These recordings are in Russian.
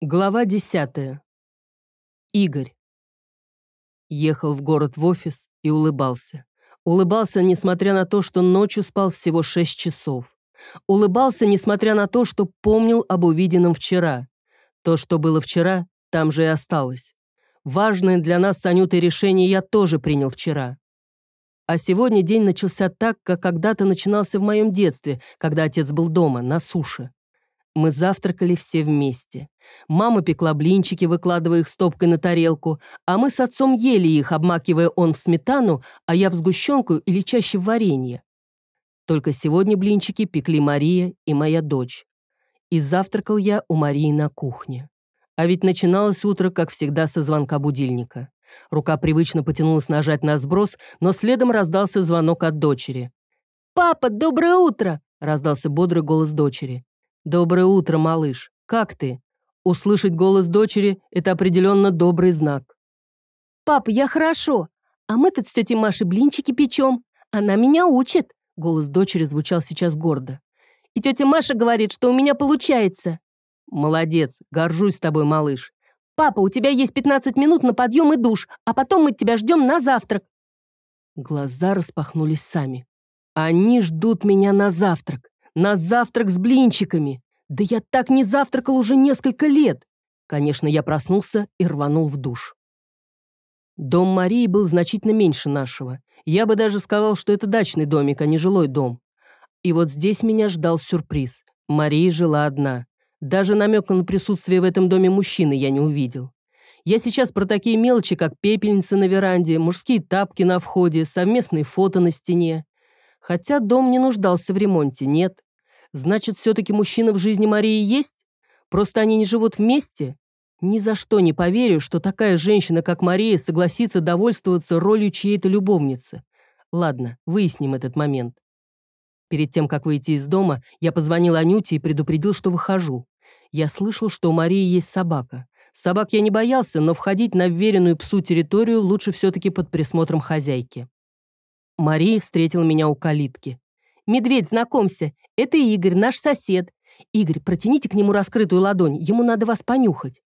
Глава десятая. Игорь. Ехал в город в офис и улыбался. Улыбался, несмотря на то, что ночью спал всего шесть часов. Улыбался, несмотря на то, что помнил об увиденном вчера. То, что было вчера, там же и осталось. Важное для нас с Анютой решение я тоже принял вчера. А сегодня день начался так, как когда-то начинался в моем детстве, когда отец был дома, на суше. Мы завтракали все вместе. Мама пекла блинчики, выкладывая их стопкой на тарелку, а мы с отцом ели их, обмакивая он в сметану, а я в сгущенку или чаще в варенье. Только сегодня блинчики пекли Мария и моя дочь. И завтракал я у Марии на кухне. А ведь начиналось утро, как всегда, со звонка будильника. Рука привычно потянулась нажать на сброс, но следом раздался звонок от дочери. «Папа, доброе утро!» — раздался бодрый голос дочери. «Доброе утро, малыш. Как ты?» Услышать голос дочери – это определенно добрый знак. «Папа, я хорошо. А мы тут с тетей Машей блинчики печем. Она меня учит». Голос дочери звучал сейчас гордо. «И тетя Маша говорит, что у меня получается». «Молодец. Горжусь тобой, малыш. «Папа, у тебя есть 15 минут на подъем и душ, а потом мы тебя ждем на завтрак». Глаза распахнулись сами. Они ждут меня на завтрак. На завтрак с блинчиками. Да я так не завтракал уже несколько лет. Конечно, я проснулся и рванул в душ. Дом Марии был значительно меньше нашего. Я бы даже сказал, что это дачный домик, а не жилой дом. И вот здесь меня ждал сюрприз. Мария жила одна. Даже намека на присутствие в этом доме мужчины я не увидел. Я сейчас про такие мелочи, как пепельница на веранде, мужские тапки на входе, совместные фото на стене. Хотя дом не нуждался в ремонте, нет. Значит, все-таки мужчина в жизни Марии есть? Просто они не живут вместе? Ни за что не поверю, что такая женщина, как Мария, согласится довольствоваться ролью чьей-то любовницы. Ладно, выясним этот момент. Перед тем, как выйти из дома, я позвонил Анюте и предупредил, что выхожу. Я слышал, что у Марии есть собака. Собак я не боялся, но входить на вверенную псу территорию лучше все-таки под присмотром хозяйки. Мария встретила меня у калитки. «Медведь, знакомься, это Игорь, наш сосед. Игорь, протяните к нему раскрытую ладонь, ему надо вас понюхать».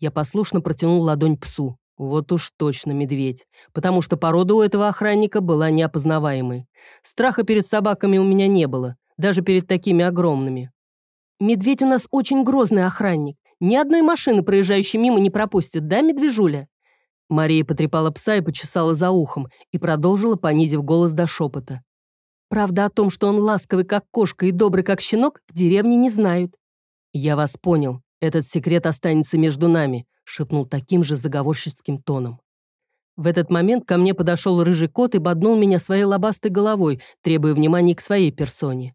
Я послушно протянул ладонь псу. Вот уж точно медведь, потому что порода у этого охранника была неопознаваемой. Страха перед собаками у меня не было, даже перед такими огромными. «Медведь у нас очень грозный охранник. Ни одной машины, проезжающей мимо, не пропустит, да, медвежуля?» Мария потрепала пса и почесала за ухом и продолжила, понизив голос до шепота. Правда о том, что он ласковый, как кошка, и добрый, как щенок, в деревне не знают. Я вас понял. Этот секрет останется между нами, шепнул таким же заговорщицким тоном. В этот момент ко мне подошел рыжий кот и боднул меня своей лобастой головой, требуя внимания к своей персоне.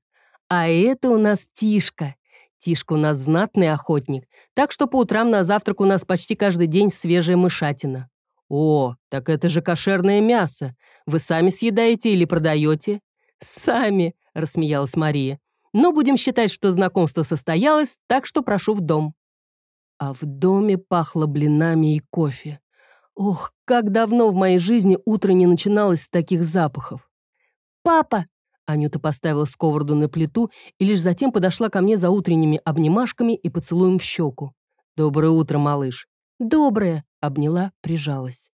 А это у нас Тишка. Тишка у нас знатный охотник, так что по утрам на завтрак у нас почти каждый день свежая мышатина. О, так это же кошерное мясо. Вы сами съедаете или продаете? «Сами», — рассмеялась Мария. «Но будем считать, что знакомство состоялось, так что прошу в дом». А в доме пахло блинами и кофе. Ох, как давно в моей жизни утро не начиналось с таких запахов. «Папа!» Анюта поставила сковороду на плиту и лишь затем подошла ко мне за утренними обнимашками и поцелуем в щеку. «Доброе утро, малыш». «Доброе», — обняла, прижалась.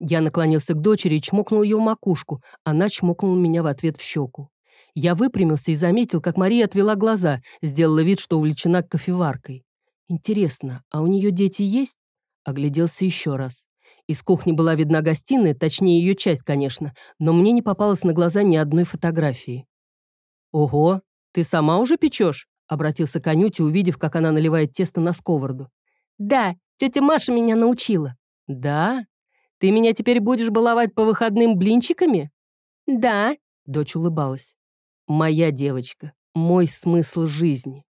Я наклонился к дочери и чмокнул ее в макушку, она чмокнула меня в ответ в щеку. Я выпрямился и заметил, как Мария отвела глаза, сделала вид, что увлечена кофеваркой. Интересно, а у нее дети есть? Огляделся еще раз. Из кухни была видна гостиная, точнее ее часть, конечно, но мне не попалось на глаза ни одной фотографии. «Ого, ты сама уже печешь?» — обратился к Анюте, увидев, как она наливает тесто на сковороду. «Да, тетя Маша меня научила». «Да? Ты меня теперь будешь баловать по выходным блинчиками?» «Да», — дочь улыбалась. «Моя девочка, мой смысл жизни».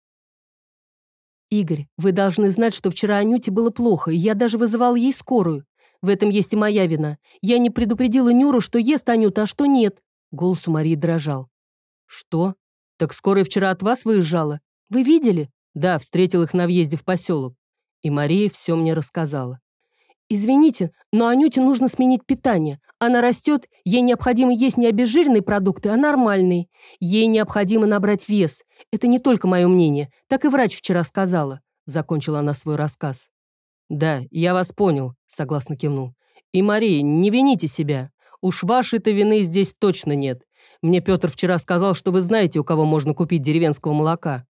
«Игорь, вы должны знать, что вчера Анюте было плохо, и я даже вызывал ей скорую. В этом есть и моя вина. Я не предупредила Нюру, что ест Анюта, а что нет». Голос у Марии дрожал. «Что? Так скорая вчера от вас выезжала? Вы видели?» «Да, встретил их на въезде в поселок. И Мария все мне рассказала. «Извините, но Анюте нужно сменить питание. Она растет, ей необходимо есть не обезжиренные продукты, а нормальные. Ей необходимо набрать вес. Это не только мое мнение, так и врач вчера сказала. закончила она свой рассказ. «Да, я вас понял», — согласно кивнул. «И, Мария, не вините себя. Уж вашей-то вины здесь точно нет. Мне Петр вчера сказал, что вы знаете, у кого можно купить деревенского молока».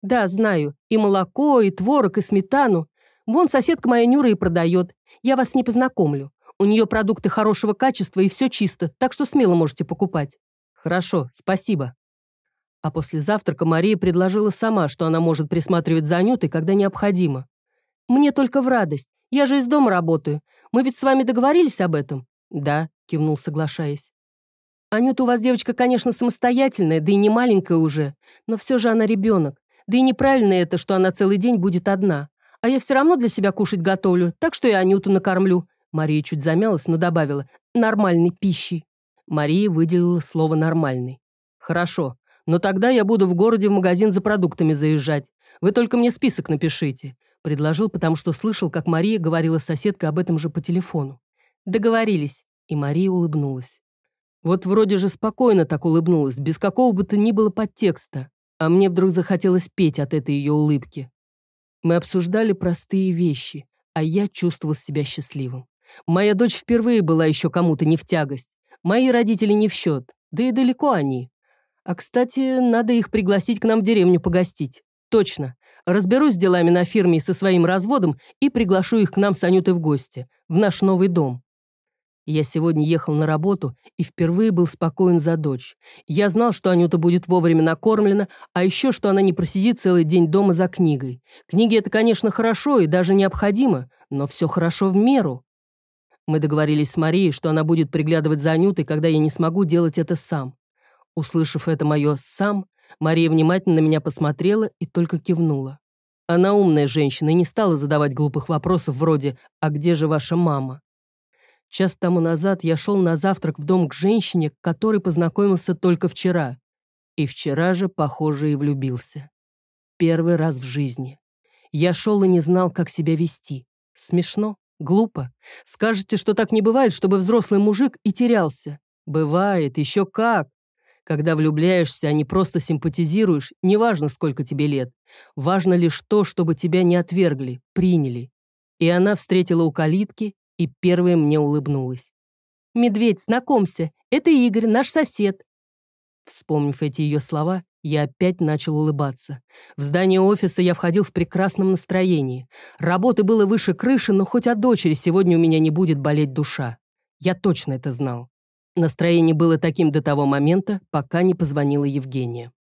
«Да, знаю. И молоко, и творог, и сметану. Вон соседка моя Нюра и продает. Я вас не познакомлю. У нее продукты хорошего качества и все чисто, так что смело можете покупать». «Хорошо, спасибо». А после завтрака Мария предложила сама, что она может присматривать за Анютой, когда необходимо. «Мне только в радость. Я же из дома работаю. Мы ведь с вами договорились об этом?» «Да», — кивнул, соглашаясь. «Анюта у вас девочка, конечно, самостоятельная, да и не маленькая уже, но все же она ребенок. Да и неправильно это, что она целый день будет одна. А я все равно для себя кушать готовлю, так что и Анюту накормлю». Мария чуть замялась, но добавила «нормальной пищей». Мария выделила слово «нормальный». «Хорошо, но тогда я буду в городе в магазин за продуктами заезжать. Вы только мне список напишите. Предложил, потому что слышал, как Мария говорила с соседкой об этом же по телефону. Договорились. И Мария улыбнулась. Вот вроде же спокойно так улыбнулась, без какого бы то ни было подтекста. А мне вдруг захотелось петь от этой ее улыбки. Мы обсуждали простые вещи, а я чувствовал себя счастливым. Моя дочь впервые была еще кому-то не в тягость. Мои родители не в счет, да и далеко они. А, кстати, надо их пригласить к нам в деревню погостить. Точно. Разберусь с делами на фирме и со своим разводом и приглашу их к нам с Анютой в гости, в наш новый дом. Я сегодня ехал на работу и впервые был спокоен за дочь. Я знал, что Анюта будет вовремя накормлена, а еще, что она не просидит целый день дома за книгой. Книги — это, конечно, хорошо и даже необходимо, но все хорошо в меру. Мы договорились с Марией, что она будет приглядывать за Анютой, когда я не смогу делать это сам. Услышав это мое «сам», Мария внимательно на меня посмотрела и только кивнула. Она умная женщина и не стала задавать глупых вопросов вроде «А где же ваша мама?». Час тому назад я шел на завтрак в дом к женщине, к которой познакомился только вчера. И вчера же, похоже, и влюбился. Первый раз в жизни. Я шел и не знал, как себя вести. Смешно? Глупо? Скажете, что так не бывает, чтобы взрослый мужик и терялся? Бывает, еще как. Когда влюбляешься, а не просто симпатизируешь, неважно, сколько тебе лет. Важно лишь то, чтобы тебя не отвергли, приняли. И она встретила у калитки и первая мне улыбнулась. «Медведь, знакомься, это Игорь, наш сосед». Вспомнив эти ее слова, я опять начал улыбаться. В здание офиса я входил в прекрасном настроении. Работы было выше крыши, но хоть от дочери сегодня у меня не будет болеть душа. Я точно это знал. Настроение было таким до того момента, пока не позвонила Евгения.